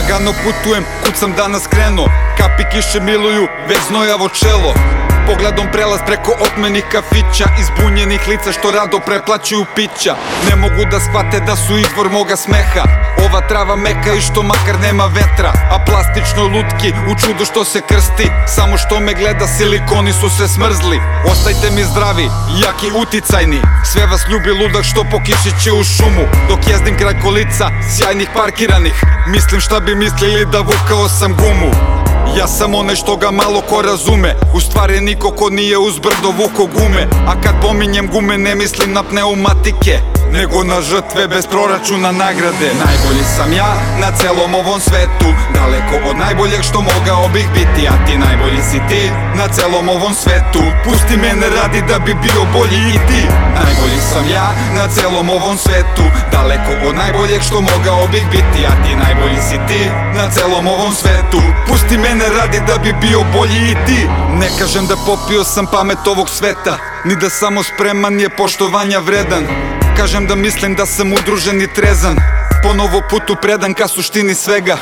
Lagano putujem, kud sam danas krenuo? Kapi kiše miluju, već znojavo čelo Pogledom prelaz preko otmenih kafića Izbunjenih lica što rado preplaćuju pića. Ne mogu da shvate da su izvor moga smeha. Ova trava meka i što makar nema vetra A plastično lutki u čudo što se krsti. Samo što me gleda silikoni su se smrzli. Ostajte mi zdravi, jaki uticajni. Sve vas ljubi ludak što pokišiće u šumu. Dok jezdim kraj kolica, sjajnih parkiranih. Mislim šta bi mislili da vukao sam gumu Ja sam onaj što ga malo ko razume. U stvari niko ko nije uz brdo vuko gume. A kad pominjem gume ne mislim na pneumatike Nego na žrtve bez proračuna nagrade. Najbolji sam ja na celom ovom svetu. Daleko od najboljeg što mogao bih biti A ti najbolji si ti na celom ovom svetu. Pusti mene radi da bi bio bolji i ti Najbolji sam ja na celom ovom svetu. Daleko od najboljeg što mogao bih biti A ti najbolji si ti na celom ovom svetu. Pusti mene radi da bi bio bolji i ti. Ne kažem da popio sam pamet ovog sveta Ni da samo spreman je poštovanja vredan. Kažem da mislim da sam udružen i trezan Ponovo putu predan ka suštini svega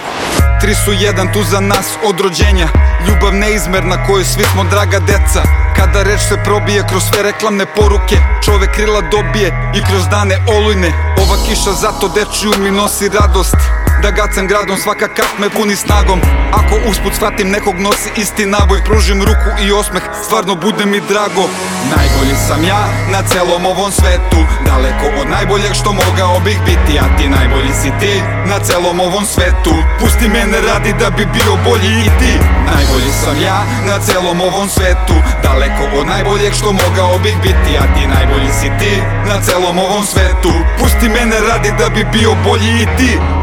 Tri su jedan tu za nas od rođenja. Ljubav neizmerna koju svi smo draga deca. Kada reč se probije kroz sve reklamne poruke Čovek krila dobije i kroz dane olujne. Ova kiša zato dečiju mi nosi radost Da gacam gradom, svaka kap me puni snagom. Ako usput shvatim nekog nosi isti naboj. Pružim ruku i osmeh, stvarno bude mi drago. Najbolji sam ja na celom ovom svetu. Daleko od najboljeg što mogao bih biti. A ti najbolji si ti na celom ovom svetu. Pusti mene radi da bi bio bolji i ti. Najbolji sam ja na celom ovom svetu. Daleko od najboljeg što mogao bih biti. A ti najbolji si ti na celom ovom svetu. Pusti mene radi da bi bio bolji i ti